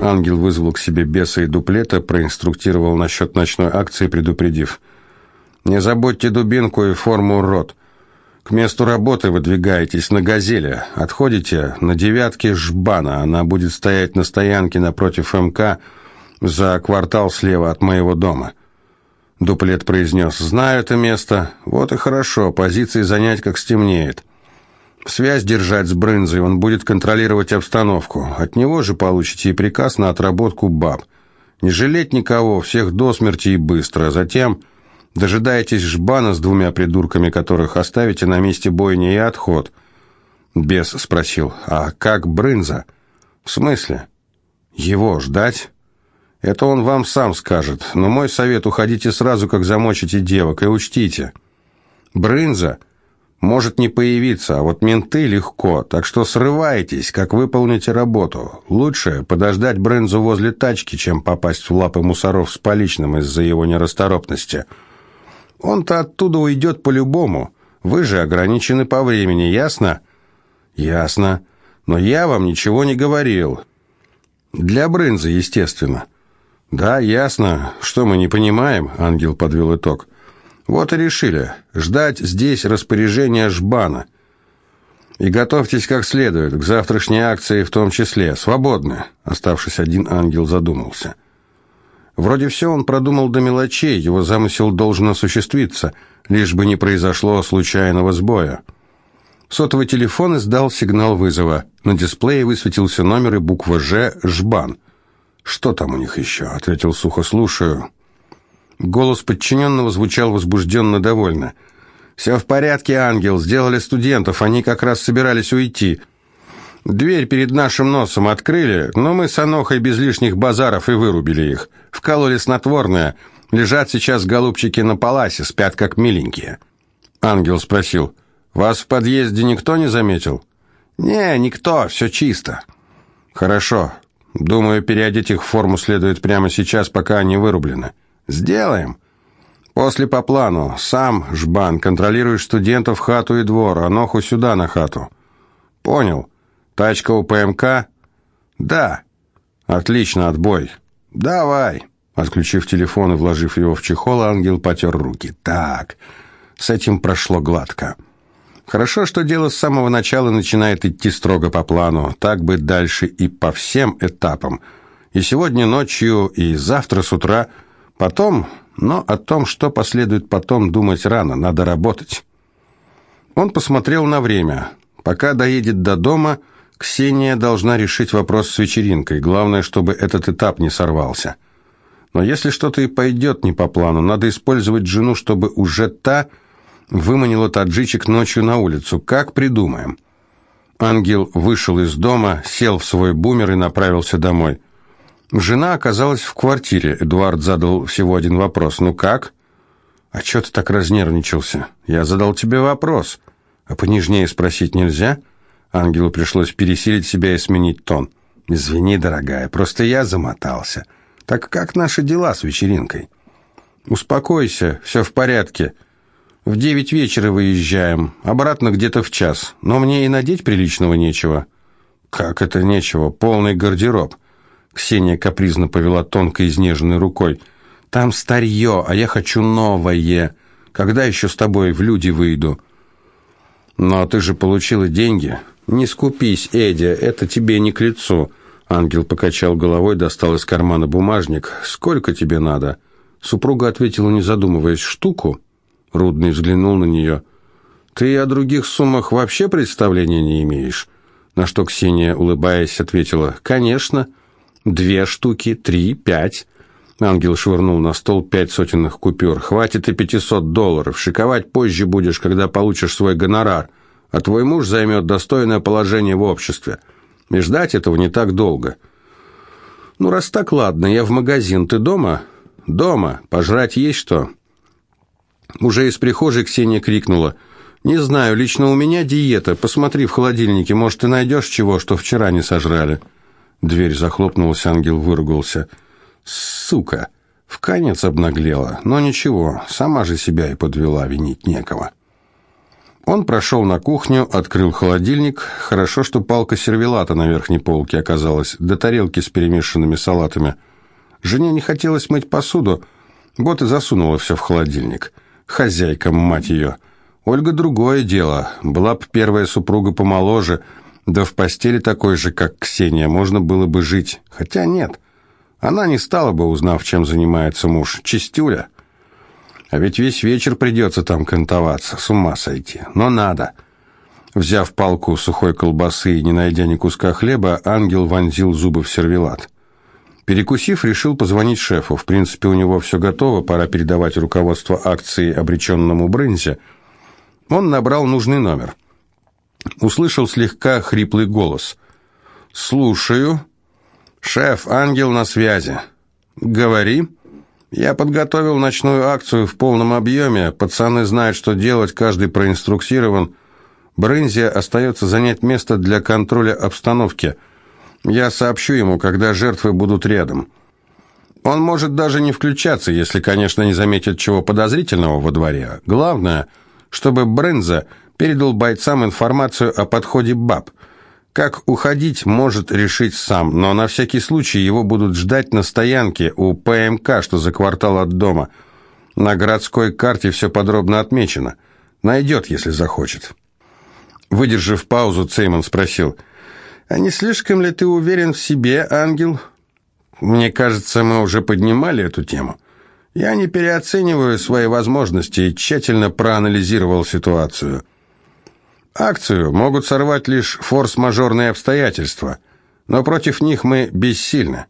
Ангел вызвал к себе беса и дуплета, проинструктировал насчет ночной акции, предупредив. «Не забудьте дубинку и форму рот. К месту работы выдвигаетесь на «Газели». Отходите на девятке Жбана. Она будет стоять на стоянке напротив МК за квартал слева от моего дома». Дуплет произнес. «Знаю это место. Вот и хорошо. Позиции занять, как стемнеет. Связь держать с Брынзой. Он будет контролировать обстановку. От него же получите и приказ на отработку баб. Не жалеть никого, всех до смерти и быстро. Затем Дожидаетесь жбана с двумя придурками, которых оставите на месте бойни и отход. Бес спросил, а как Брынза? В смысле? Его ждать? Это он вам сам скажет, но мой совет, уходите сразу, как замочите девок, и учтите. Брынза может не появиться, а вот менты легко, так что срывайтесь, как выполните работу. Лучше подождать Брынзу возле тачки, чем попасть в лапы мусоров с поличным из-за его нерасторопности». Он-то оттуда уйдет по-любому. Вы же ограничены по времени, ясно? Ясно. Но я вам ничего не говорил. Для брынзы, естественно. Да, ясно. Что мы не понимаем? Ангел подвел итог. Вот и решили. Ждать здесь распоряжения Жбана. И готовьтесь как следует, к завтрашней акции в том числе. Свободны. Оставшись один, ангел задумался. Вроде все он продумал до мелочей, его замысел должен осуществиться, лишь бы не произошло случайного сбоя. Сотовый телефон издал сигнал вызова. На дисплее высветился номер и буква «Ж» «Жбан». «Что там у них еще?» — ответил сухо, слушаю. Голос подчиненного звучал возбужденно довольно. «Все в порядке, ангел, сделали студентов, они как раз собирались уйти. Дверь перед нашим носом открыли, но мы с Анохой без лишних базаров и вырубили их. Вкололи снотворное. Лежат сейчас голубчики на паласе, спят как миленькие. Ангел спросил, «Вас в подъезде никто не заметил?» «Не, никто, все чисто». «Хорошо. Думаю, переодеть их в форму следует прямо сейчас, пока они вырублены». «Сделаем». «После по плану. Сам, Жбан, контролируешь студентов, хату и двор, а Ноху сюда на хату». «Понял». Тачка у ПМК? Да. Отлично, отбой. Давай. Отключив телефон и вложив его в чехол, ангел потер руки. Так, с этим прошло гладко. Хорошо, что дело с самого начала начинает идти строго по плану. Так бы дальше и по всем этапам. И сегодня ночью, и завтра с утра. Потом, но о том, что последует потом, думать рано, надо работать. Он посмотрел на время. Пока доедет до дома, Ксения должна решить вопрос с вечеринкой. Главное, чтобы этот этап не сорвался. Но если что-то и пойдет не по плану, надо использовать жену, чтобы уже та выманила таджичек ночью на улицу. Как придумаем? Ангел вышел из дома, сел в свой бумер и направился домой. Жена оказалась в квартире. Эдуард задал всего один вопрос. «Ну как?» «А чё ты так разнервничался?» «Я задал тебе вопрос. А понежнее спросить нельзя?» Ангелу пришлось пересилить себя и сменить тон. «Извини, дорогая, просто я замотался. Так как наши дела с вечеринкой?» «Успокойся, все в порядке. В девять вечера выезжаем, обратно где-то в час. Но мне и надеть приличного нечего». «Как это нечего? Полный гардероб». Ксения капризно повела тонко изнеженной рукой. «Там старье, а я хочу новое. Когда еще с тобой в люди выйду?» «Но ты же получила деньги. «Не скупись, Эдя, это тебе не к лицу». Ангел покачал головой, достал из кармана бумажник. «Сколько тебе надо?» Супруга ответила, не задумываясь, «Штуку?» Рудный взглянул на нее. «Ты о других суммах вообще представления не имеешь?» На что Ксения, улыбаясь, ответила, «Конечно. Две штуки, три, пять». Ангел швырнул на стол пять сотенных купюр. «Хватит и пятисот долларов. Шиковать позже будешь, когда получишь свой гонорар а твой муж займет достойное положение в обществе. И ждать этого не так долго. Ну, раз так, ладно, я в магазин. Ты дома? Дома. Пожрать есть что? Уже из прихожей Ксения крикнула. Не знаю, лично у меня диета. Посмотри в холодильнике, может, ты найдешь чего, что вчера не сожрали. Дверь захлопнулась, ангел выругался. Сука! В конец обнаглела. Но ничего, сама же себя и подвела, винить некого. Он прошел на кухню, открыл холодильник. Хорошо, что палка сервелата на верхней полке оказалась, до тарелки с перемешанными салатами. Жене не хотелось мыть посуду, вот и засунула все в холодильник. Хозяйка, мать ее. Ольга другое дело. Была бы первая супруга помоложе, да в постели такой же, как Ксения, можно было бы жить. Хотя нет. Она не стала бы, узнав, чем занимается муж. Чистюля. А ведь весь вечер придется там кантоваться, с ума сойти. Но надо. Взяв палку сухой колбасы и не найдя ни куска хлеба, ангел вонзил зубы в сервелат. Перекусив, решил позвонить шефу. В принципе, у него все готово, пора передавать руководство акции обреченному Брынзе. Он набрал нужный номер. Услышал слегка хриплый голос. «Слушаю. Шеф, ангел на связи. Говори. Я подготовил ночную акцию в полном объеме. Пацаны знают, что делать, каждый проинструктирован. Брынзе остается занять место для контроля обстановки». Я сообщу ему, когда жертвы будут рядом. Он может даже не включаться, если, конечно, не заметит чего подозрительного во дворе. Главное, чтобы Бренза передал бойцам информацию о подходе баб. Как уходить, может решить сам, но на всякий случай его будут ждать на стоянке у ПМК, что за квартал от дома. На городской карте все подробно отмечено. Найдет, если захочет. Выдержав паузу, Цейман спросил – а не слишком ли ты уверен в себе, ангел? Мне кажется, мы уже поднимали эту тему. Я не переоцениваю свои возможности и тщательно проанализировал ситуацию. Акцию могут сорвать лишь форс-мажорные обстоятельства, но против них мы бессильны.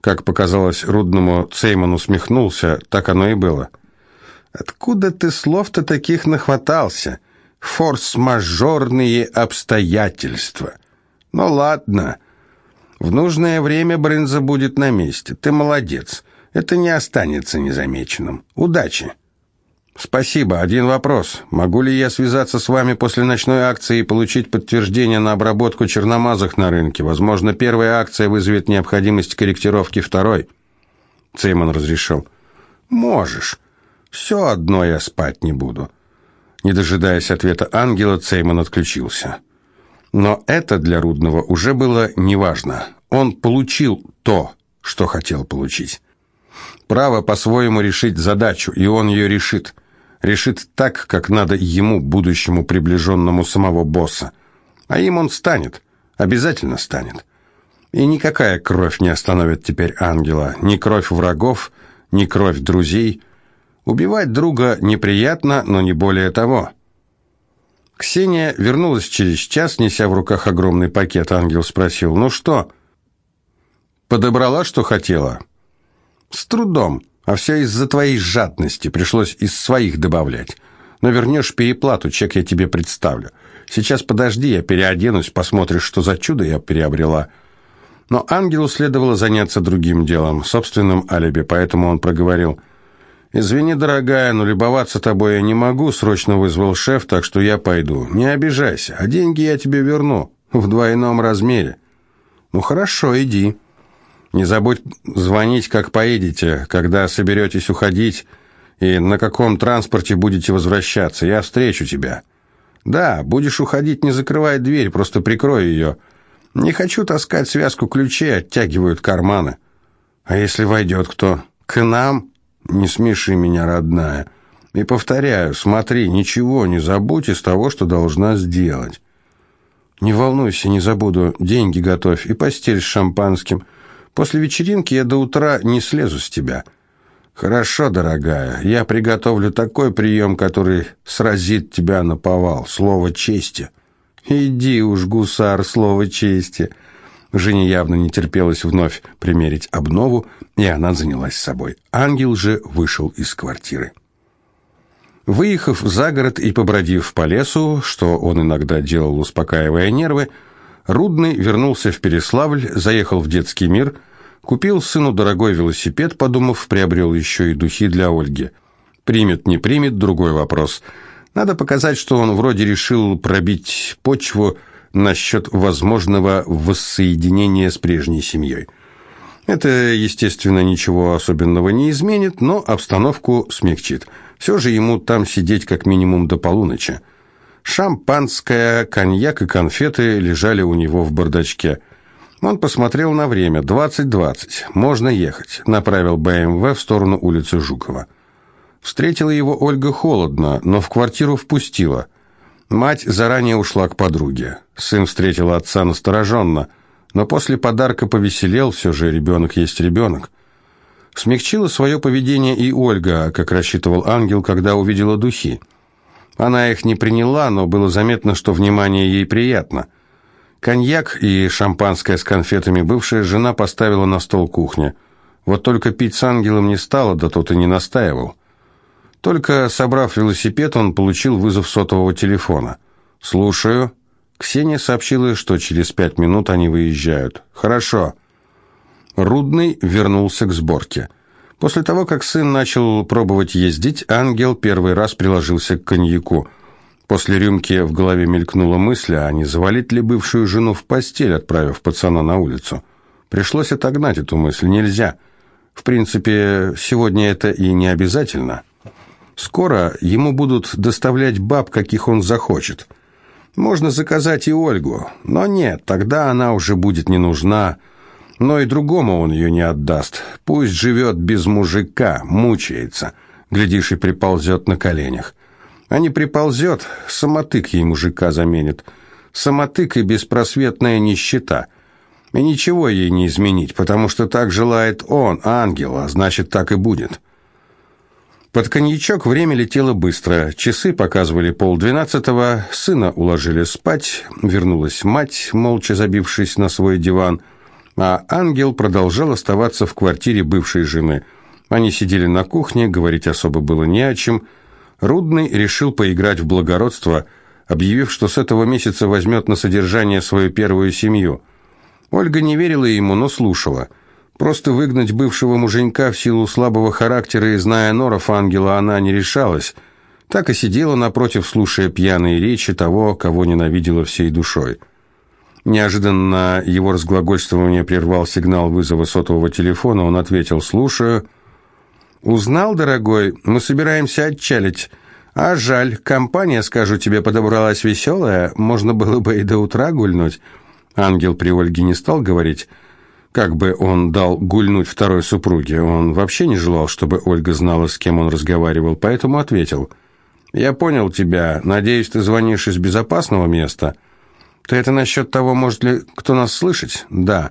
Как показалось Рудному, Цейман усмехнулся, так оно и было. «Откуда ты слов-то таких нахватался? Форс-мажорные обстоятельства. Ну ладно. В нужное время брынза будет на месте. Ты молодец. Это не останется незамеченным. Удачи. Спасибо. Один вопрос. Могу ли я связаться с вами после ночной акции и получить подтверждение на обработку черномазых на рынке? Возможно, первая акция вызовет необходимость корректировки второй. Цеймон разрешил. Можешь. Все одно я спать не буду. Не дожидаясь ответа ангела, Цеймон отключился. Но это для Рудного уже было неважно. Он получил то, что хотел получить. Право по-своему решить задачу, и он ее решит. Решит так, как надо ему, будущему приближенному самого босса. А им он станет, обязательно станет. И никакая кровь не остановит теперь ангела, ни кровь врагов, ни кровь друзей. Убивать друга неприятно, но не более того. Ксения вернулась через час, неся в руках огромный пакет. Ангел спросил, «Ну что?» «Подобрала, что хотела?» «С трудом, а все из-за твоей жадности. Пришлось из своих добавлять. Но вернешь переплату, чек я тебе представлю. Сейчас подожди, я переоденусь, посмотришь, что за чудо я приобрела». Но ангелу следовало заняться другим делом, собственным алиби, поэтому он проговорил – «Извини, дорогая, но любоваться тобой я не могу», — срочно вызвал шеф, «так что я пойду. Не обижайся, а деньги я тебе верну в двойном размере». «Ну хорошо, иди. Не забудь звонить, как поедете, когда соберетесь уходить, и на каком транспорте будете возвращаться. Я встречу тебя». «Да, будешь уходить, не закрывай дверь, просто прикрой ее. Не хочу таскать связку ключей, оттягивают карманы». «А если войдет кто?» «К нам?» Не смеши меня, родная. И повторяю, смотри, ничего не забудь из того, что должна сделать. Не волнуйся, не забуду. Деньги готовь и постель с шампанским. После вечеринки я до утра не слезу с тебя. Хорошо, дорогая. Я приготовлю такой прием, который сразит тебя на повал. Слово чести. Иди уж, гусар, слово чести. Жене явно не терпелось вновь примерить обнову, и она занялась собой. Ангел же вышел из квартиры. Выехав за город и побродив по лесу, что он иногда делал, успокаивая нервы, Рудный вернулся в Переславль, заехал в детский мир, купил сыну дорогой велосипед, подумав, приобрел еще и духи для Ольги. Примет, не примет, другой вопрос. Надо показать, что он вроде решил пробить почву, насчет возможного воссоединения с прежней семьей. Это, естественно, ничего особенного не изменит, но обстановку смягчит. Все же ему там сидеть как минимум до полуночи. Шампанское, коньяк и конфеты лежали у него в бардачке. Он посмотрел на время. «Двадцать двадцать. Можно ехать», — направил БМВ в сторону улицы Жукова. Встретила его Ольга холодно, но в квартиру впустила. Мать заранее ушла к подруге. Сын встретил отца настороженно, но после подарка повеселел, все же ребенок есть ребенок. Смягчила свое поведение и Ольга, как рассчитывал ангел, когда увидела духи. Она их не приняла, но было заметно, что внимание ей приятно. Коньяк и шампанское с конфетами бывшая жена поставила на стол кухни. Вот только пить с ангелом не стала, да тот и не настаивал. Только собрав велосипед, он получил вызов сотового телефона. «Слушаю». Ксения сообщила, что через пять минут они выезжают. «Хорошо». Рудный вернулся к сборке. После того, как сын начал пробовать ездить, ангел первый раз приложился к коньяку. После рюмки в голове мелькнула мысль, а не завалить ли бывшую жену в постель, отправив пацана на улицу. Пришлось отогнать эту мысль. Нельзя. В принципе, сегодня это и не обязательно. Скоро ему будут доставлять баб, каких он захочет. Можно заказать и Ольгу, но нет, тогда она уже будет не нужна, но и другому он ее не отдаст. Пусть живет без мужика, мучается. Глядишь, и приползет на коленях. А не приползет, самотык ей мужика заменит. Самотык и беспросветная нищета. И ничего ей не изменить, потому что так желает он, ангел, а значит, так и будет. Под коньячок время летело быстро. Часы показывали полдвенадцатого, сына уложили спать, вернулась мать, молча забившись на свой диван – а ангел продолжал оставаться в квартире бывшей жены. Они сидели на кухне, говорить особо было не о чем. Рудный решил поиграть в благородство, объявив, что с этого месяца возьмет на содержание свою первую семью. Ольга не верила ему, но слушала. Просто выгнать бывшего муженька в силу слабого характера и зная норов ангела она не решалась. Так и сидела напротив, слушая пьяные речи того, кого ненавидела всей душой. Неожиданно его разглагольствование прервал сигнал вызова сотового телефона. Он ответил «Слушаю». «Узнал, дорогой? Мы собираемся отчалить. А жаль, компания, скажу тебе, подобралась веселая. Можно было бы и до утра гульнуть». Ангел при Ольге не стал говорить, как бы он дал гульнуть второй супруге. Он вообще не желал, чтобы Ольга знала, с кем он разговаривал, поэтому ответил «Я понял тебя. Надеюсь, ты звонишь из безопасного места». Ты это насчет того, может ли кто нас слышать? Да.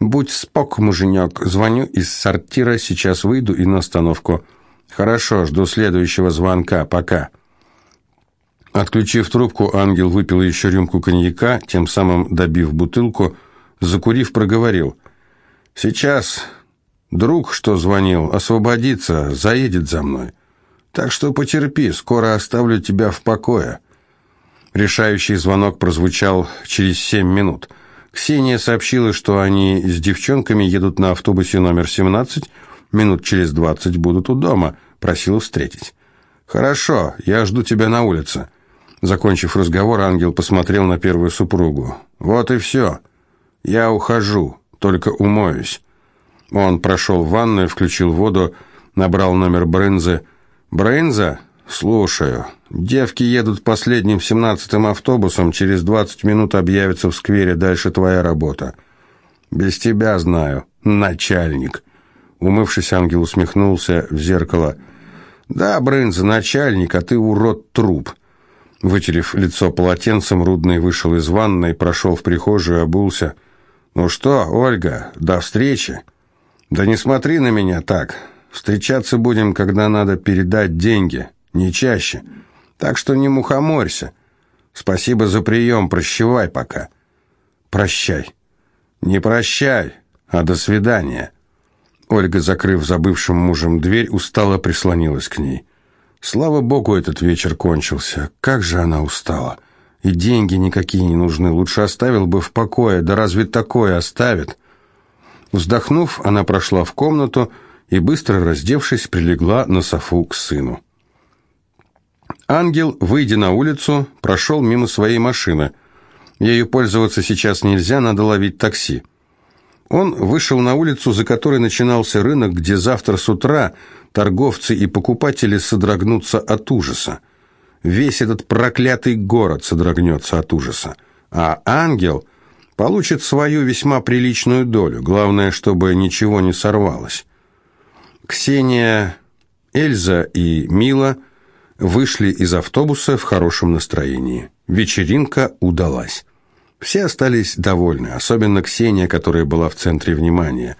Будь спок, муженек. Звоню из сортира, сейчас выйду и на остановку. Хорошо, жду следующего звонка. Пока. Отключив трубку, ангел выпил еще рюмку коньяка, тем самым добив бутылку, закурив, проговорил. Сейчас друг, что звонил, освободится, заедет за мной. Так что потерпи, скоро оставлю тебя в покое. Решающий звонок прозвучал через семь минут. Ксения сообщила, что они с девчонками едут на автобусе номер 17, минут через двадцать будут у дома, просила встретить. «Хорошо, я жду тебя на улице». Закончив разговор, ангел посмотрел на первую супругу. «Вот и все. Я ухожу, только умоюсь». Он прошел в ванную, включил воду, набрал номер Брынзы. «Брынза? «Слушаю. Девки едут последним семнадцатым автобусом, через двадцать минут объявятся в сквере, дальше твоя работа». «Без тебя знаю, начальник». Умывшись, ангел усмехнулся в зеркало. «Да, Брынза, начальник, а ты урод-труп». Вытерев лицо полотенцем, Рудный вышел из ванной, прошел в прихожую, обулся. «Ну что, Ольга, до встречи?» «Да не смотри на меня так. Встречаться будем, когда надо передать деньги» не чаще. Так что не мухоморься. Спасибо за прием, прощавай пока. Прощай. Не прощай, а до свидания. Ольга, закрыв за бывшим мужем дверь, устало прислонилась к ней. Слава богу, этот вечер кончился. Как же она устала. И деньги никакие не нужны. Лучше оставил бы в покое. Да разве такое оставит? Вздохнув, она прошла в комнату и, быстро раздевшись, прилегла на софу к сыну. Ангел, выйдя на улицу, прошел мимо своей машины. Ею пользоваться сейчас нельзя, надо ловить такси. Он вышел на улицу, за которой начинался рынок, где завтра с утра торговцы и покупатели содрогнутся от ужаса. весь этот проклятый город содрогнется от ужаса. А ангел получит свою весьма приличную долю. Главное, чтобы ничего не сорвалось. Ксения, Эльза и Мила вышли из автобуса в хорошем настроении. Вечеринка удалась. Все остались довольны, особенно Ксения, которая была в центре внимания.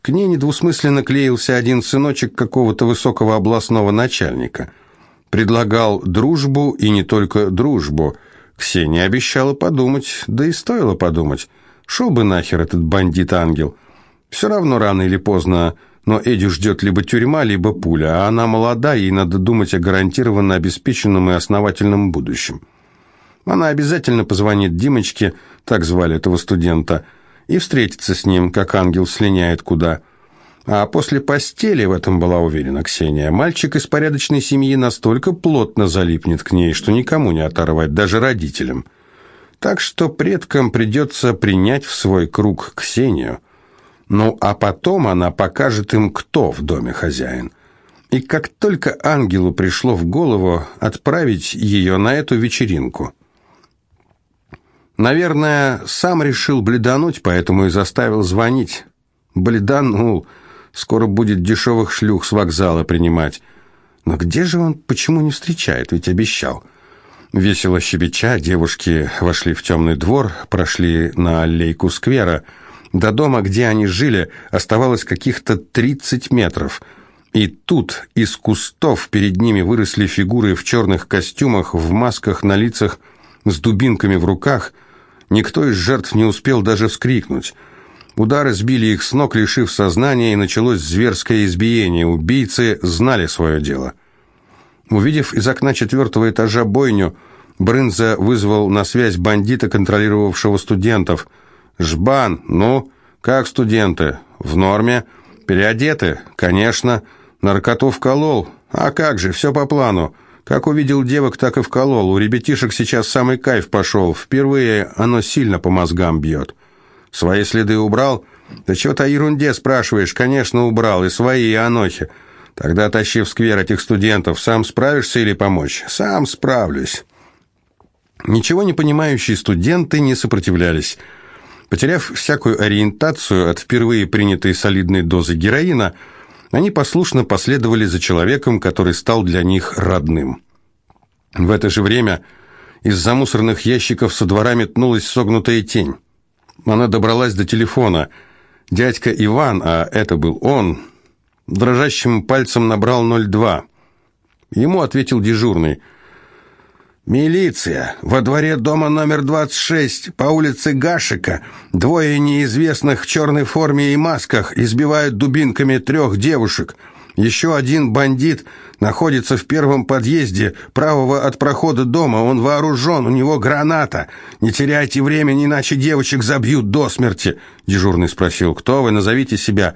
К ней недвусмысленно клеился один сыночек какого-то высокого областного начальника. Предлагал дружбу и не только дружбу. Ксения обещала подумать, да и стоило подумать. Шел бы нахер этот бандит-ангел. Все равно рано или поздно но Эдди ждет либо тюрьма, либо пуля, а она молода, ей надо думать о гарантированно обеспеченном и основательном будущем. Она обязательно позвонит Димочке, так звали этого студента, и встретится с ним, как ангел слиняет куда. А после постели, в этом была уверена Ксения, мальчик из порядочной семьи настолько плотно залипнет к ней, что никому не оторвать, даже родителям. Так что предкам придется принять в свой круг Ксению – ну, а потом она покажет им, кто в доме хозяин. И как только ангелу пришло в голову отправить ее на эту вечеринку. Наверное, сам решил бледануть, поэтому и заставил звонить. Бледанул. Скоро будет дешевых шлюх с вокзала принимать. Но где же он, почему не встречает, ведь обещал. Весело щебеча, девушки вошли в темный двор, прошли на аллейку сквера – до дома, где они жили, оставалось каких-то 30 метров. И тут из кустов перед ними выросли фигуры в черных костюмах, в масках на лицах, с дубинками в руках. Никто из жертв не успел даже вскрикнуть. Удары сбили их с ног, лишив сознания, и началось зверское избиение. Убийцы знали свое дело. Увидев из окна четвертого этажа бойню, Брынза вызвал на связь бандита, контролировавшего студентов – «Жбан, ну, как студенты? В норме? Переодеты? Конечно. Наркоту вколол? А как же, все по плану. Как увидел девок, так и вколол. У ребятишек сейчас самый кайф пошел. Впервые оно сильно по мозгам бьет. Свои следы убрал? Да чего-то о ерунде спрашиваешь. Конечно, убрал. И свои, и анохи. Тогда тащи в сквер этих студентов. Сам справишься или помочь? Сам справлюсь. Ничего не понимающие студенты не сопротивлялись. Потеряв всякую ориентацию от впервые принятой солидной дозы героина, они послушно последовали за человеком, который стал для них родным. В это же время из-за мусорных ящиков со двора метнулась согнутая тень. Она добралась до телефона. Дядька Иван, а это был он, дрожащим пальцем набрал 02. Ему ответил дежурный – «Милиция! Во дворе дома номер 26 по улице Гашика двое неизвестных в черной форме и масках избивают дубинками трех девушек. Еще один бандит находится в первом подъезде правого от прохода дома. Он вооружен, у него граната. Не теряйте времени, иначе девочек забьют до смерти». Дежурный спросил, «Кто вы? Назовите себя».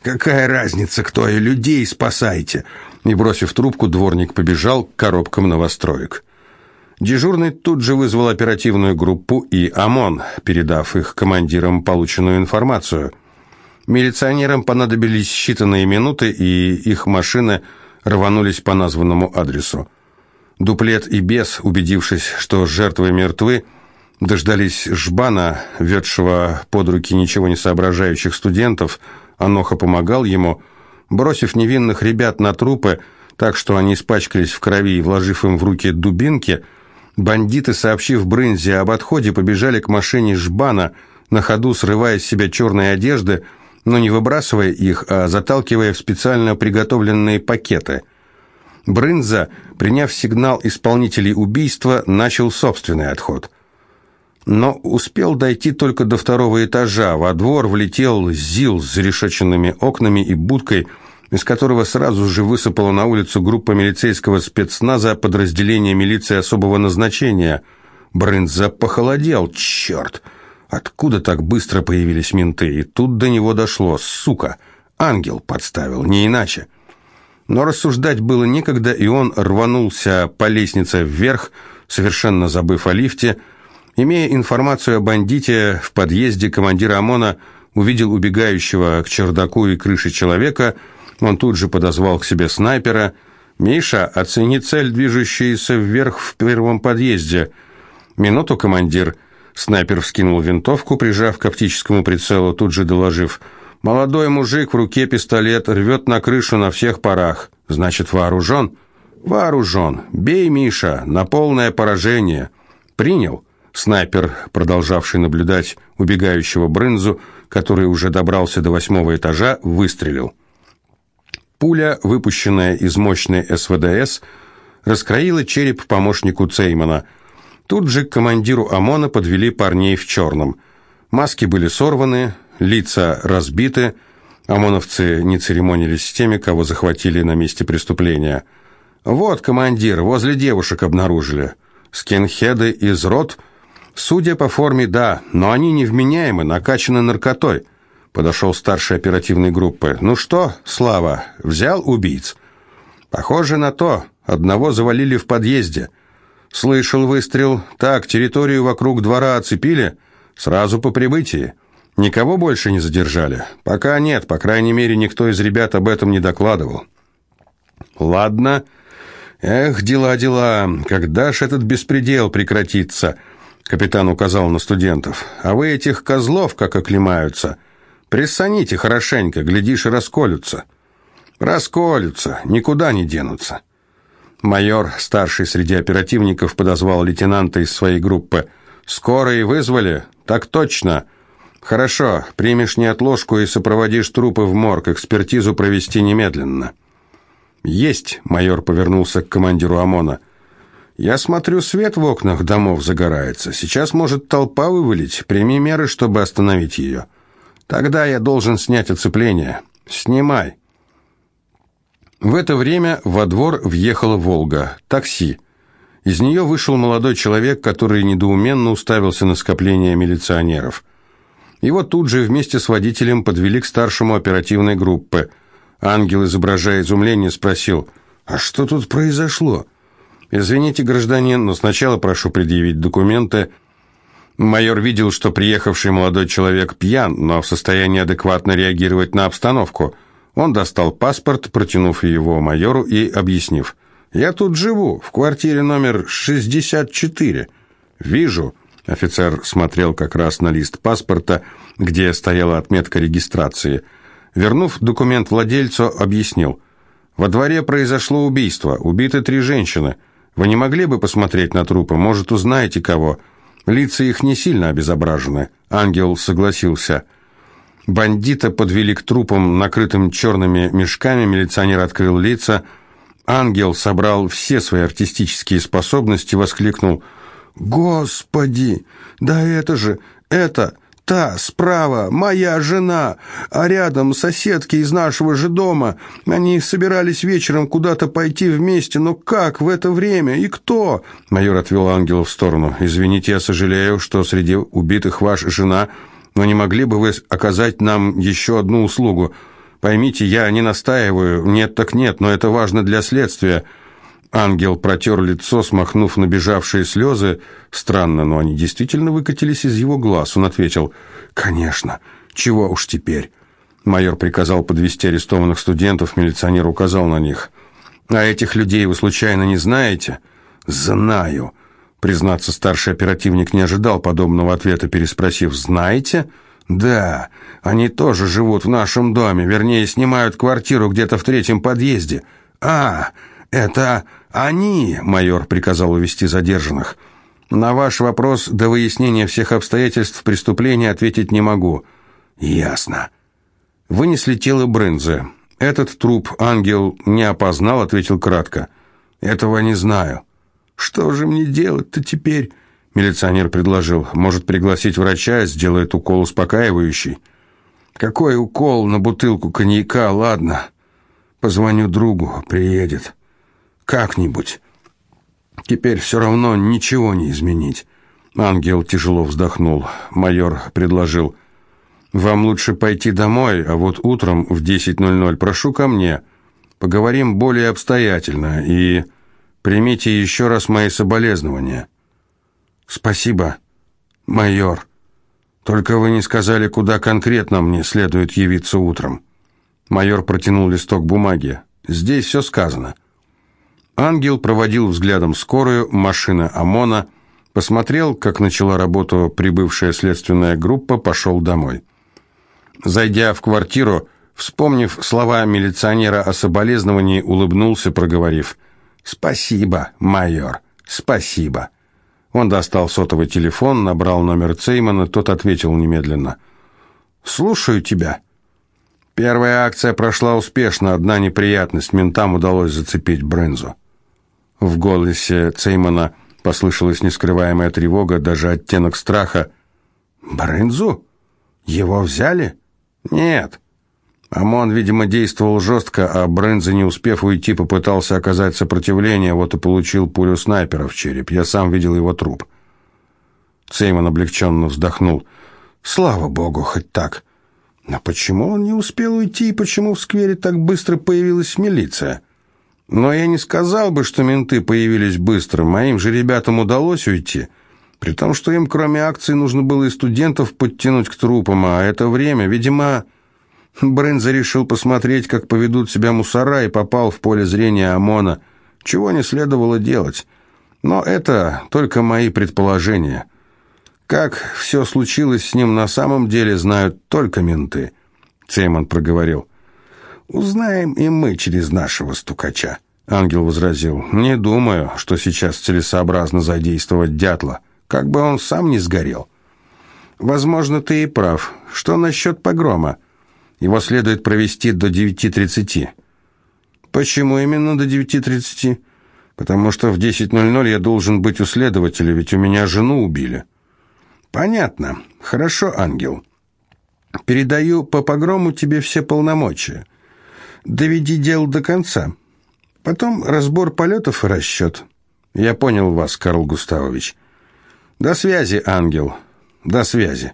«Какая разница, кто и людей спасайте?» И, бросив трубку, дворник побежал к коробкам новостроек. Дежурный тут же вызвал оперативную группу и ОМОН, передав их командирам полученную информацию. Милиционерам понадобились считанные минуты, и их машины рванулись по названному адресу. Дуплет и бес, убедившись, что жертвы мертвы, дождались жбана, ведшего под руки ничего не соображающих студентов, Аноха помогал ему, бросив невинных ребят на трупы, так что они испачкались в крови и вложив им в руки дубинки – Бандиты, сообщив Брынзе об отходе, побежали к машине Жбана, на ходу срывая с себя черные одежды, но не выбрасывая их, а заталкивая в специально приготовленные пакеты. Брынза, приняв сигнал исполнителей убийства, начал собственный отход. Но успел дойти только до второго этажа. Во двор влетел ЗИЛ с зарешеченными окнами и будкой – из которого сразу же высыпала на улицу группа милицейского спецназа подразделения милиции особого назначения. Брынза похолодел. Черт! Откуда так быстро появились менты? И тут до него дошло. Сука! Ангел подставил, не иначе. Но рассуждать было некогда, и он рванулся по лестнице вверх, совершенно забыв о лифте. Имея информацию о бандите, в подъезде командир ОМОНа увидел убегающего к чердаку и крыше человека – он тут же подозвал к себе снайпера. «Миша, оцени цель, движущуюся вверх в первом подъезде». «Минуту, командир». Снайпер вскинул винтовку, прижав к оптическому прицелу, тут же доложив. «Молодой мужик, в руке пистолет, рвет на крышу на всех парах. Значит, вооружен?» «Вооружен. Бей, Миша, на полное поражение». «Принял». Снайпер, продолжавший наблюдать убегающего Брынзу, который уже добрался до восьмого этажа, выстрелил. Пуля, выпущенная из мощной СВДС, раскроила череп помощнику Цеймана. Тут же к командиру ОМОНа подвели парней в черном. Маски были сорваны, лица разбиты. ОМОНовцы не церемонились с теми, кого захватили на месте преступления. «Вот, командир, возле девушек обнаружили. Скинхеды из рот...» Судя по форме, да, но они невменяемы, накачаны наркотой. Подошел старший оперативной группы. Ну что, Слава, взял убийц? Похоже на то. Одного завалили в подъезде. Слышал выстрел. Так, территорию вокруг двора оцепили. Сразу по прибытии. Никого больше не задержали? Пока нет, по крайней мере, никто из ребят об этом не докладывал. Ладно. Эх, дела, дела. Когда ж этот беспредел прекратится? Капитан указал на студентов. «А вы этих козлов, как оклемаются, приссаните хорошенько, глядишь, и расколются». «Расколются, никуда не денутся». Майор, старший среди оперативников, подозвал лейтенанта из своей группы. «Скоро и вызвали?» «Так точно». «Хорошо, примешь неотложку и сопроводишь трупы в морг, экспертизу провести немедленно». «Есть», — майор повернулся к командиру ОМОНа. Я смотрю, свет в окнах домов загорается. Сейчас может толпа вывалить. Прими меры, чтобы остановить ее. Тогда я должен снять оцепление. Снимай. В это время во двор въехала «Волга». Такси. Из нее вышел молодой человек, который недоуменно уставился на скопление милиционеров. Его тут же вместе с водителем подвели к старшему оперативной группы. Ангел, изображая изумление, спросил, «А что тут произошло?» «Извините, гражданин, но сначала прошу предъявить документы». Майор видел, что приехавший молодой человек пьян, но в состоянии адекватно реагировать на обстановку. Он достал паспорт, протянув его майору и объяснив. «Я тут живу, в квартире номер 64». «Вижу». Офицер смотрел как раз на лист паспорта, где стояла отметка регистрации. Вернув документ владельцу, объяснил. «Во дворе произошло убийство. Убиты три женщины. Вы не могли бы посмотреть на трупы? Может, узнаете кого? Лица их не сильно обезображены. Ангел согласился. Бандита подвели к трупам, накрытым черными мешками. Милиционер открыл лица. Ангел собрал все свои артистические способности, воскликнул «Господи! Да это же... это...» Та справа, моя жена, а рядом соседки из нашего же дома. Они собирались вечером куда-то пойти вместе, но как в это время и кто?» Майор отвел ангела в сторону. «Извините, я сожалею, что среди убитых ваша жена, но не могли бы вы оказать нам еще одну услугу? Поймите, я не настаиваю, нет так нет, но это важно для следствия». Ангел протер лицо, смахнув набежавшие слезы. Странно, но они действительно выкатились из его глаз. Он ответил, «Конечно, чего уж теперь?» Майор приказал подвести арестованных студентов, милиционер указал на них. «А этих людей вы случайно не знаете?» «Знаю». Признаться, старший оперативник не ожидал подобного ответа, переспросив, «Знаете?» «Да, они тоже живут в нашем доме, вернее, снимают квартиру где-то в третьем подъезде». «А, это они!» — майор приказал увести задержанных. «На ваш вопрос до выяснения всех обстоятельств преступления ответить не могу». «Ясно». Вынесли тело Брынзы. «Этот труп ангел не опознал», — ответил кратко. «Этого не знаю». «Что же мне делать-то теперь?» Милиционер предложил. «Может, пригласить врача, сделает укол успокаивающий». «Какой укол на бутылку коньяка? Ладно. Позвоню другу, приедет». Как-нибудь. Теперь все равно ничего не изменить. Ангел тяжело вздохнул. Майор предложил. «Вам лучше пойти домой, а вот утром в 10.00 прошу ко мне. Поговорим более обстоятельно и примите еще раз мои соболезнования». «Спасибо, майор. Только вы не сказали, куда конкретно мне следует явиться утром». Майор протянул листок бумаги. «Здесь все сказано». Ангел проводил взглядом скорую, машина ОМОНа, посмотрел, как начала работу прибывшая следственная группа, пошел домой. Зайдя в квартиру, вспомнив слова милиционера о соболезновании, улыбнулся, проговорив «Спасибо, майор, спасибо». Он достал сотовый телефон, набрал номер Цеймана, тот ответил немедленно. «Слушаю тебя». Первая акция прошла успешно, одна неприятность. Ментам удалось зацепить Брензу. В голосе Цеймана послышалась нескрываемая тревога, даже оттенок страха. «Брензу? Его взяли?» «Нет». ОМОН, видимо, действовал жестко, а Бренза, не успев уйти, попытался оказать сопротивление, вот и получил пулю снайпера в череп. Я сам видел его труп. Цейман облегченно вздохнул. «Слава богу, хоть так. Но почему он не успел уйти, и почему в сквере так быстро появилась милиция? Но я не сказал бы, что менты появились быстро. Моим же ребятам удалось уйти». При том, что им, кроме акций, нужно было и студентов подтянуть к трупам, а это время, видимо, Брынза решил посмотреть, как поведут себя мусора, и попал в поле зрения ОМОНа, чего не следовало делать. Но это только мои предположения. Как все случилось с ним на самом деле, знают только менты. Цеймон проговорил. «Узнаем и мы через нашего стукача». Ангел возразил. «Не думаю, что сейчас целесообразно задействовать дятла, как бы он сам не сгорел». «Возможно, ты и прав. Что насчет погрома?» Его следует провести до 9.30. Почему именно до 9.30? Потому что в 10.00 я должен быть у следователя, ведь у меня жену убили. Понятно. Хорошо, ангел. Передаю по погрому тебе все полномочия. Доведи дело до конца. Потом разбор полетов и расчет. Я понял вас, Карл Густавович. До связи, ангел. До связи.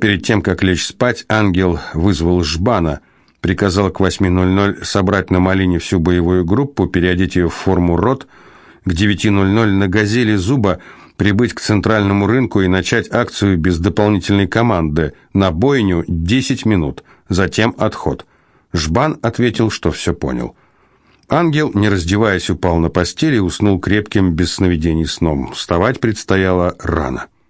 Перед тем, как лечь спать, ангел вызвал Жбана, приказал к 8.00 собрать на Малине всю боевую группу, переодеть ее в форму рот, к 9.00 на «Газели» Зуба прибыть к центральному рынку и начать акцию без дополнительной команды, на бойню 10 минут, затем отход. Жбан ответил, что все понял. Ангел, не раздеваясь, упал на постели и уснул крепким, без сновидений сном. Вставать предстояло рано.